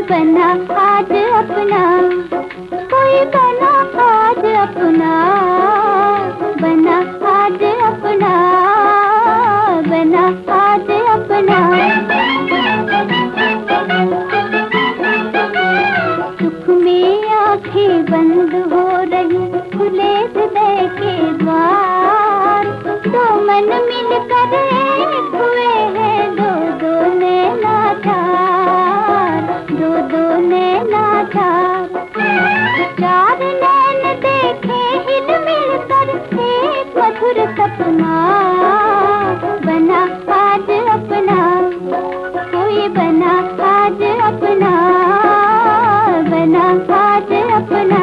बना आज अपना। कोई बना आज अपना। बना आज अपना। बना आज अपना। चार नैन देखे हिल मिल कर एक मधुर सपना। बना आज अपना, कोई बना आज अपना। बना आज अपना।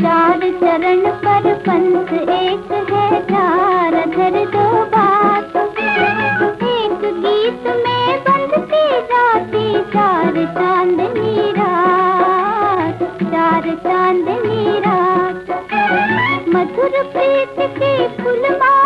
चार चरण पर पंथ एक है, चार धर दो बात। एक गीत में बंधती जाती, चार चांदनी रात, चार चांदनी रात। मधुर प्रीत की फुलमाला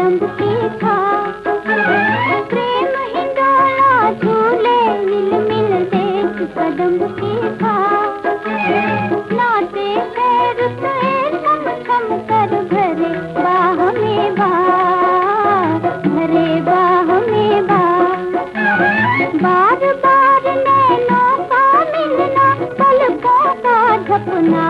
कदम देखा प्रेम झूले मिल मिल देख कदम देखा नाते पैर कम कम कर भरे बाह में भरे बाह में बा बार बार मिलना पलकों का झपना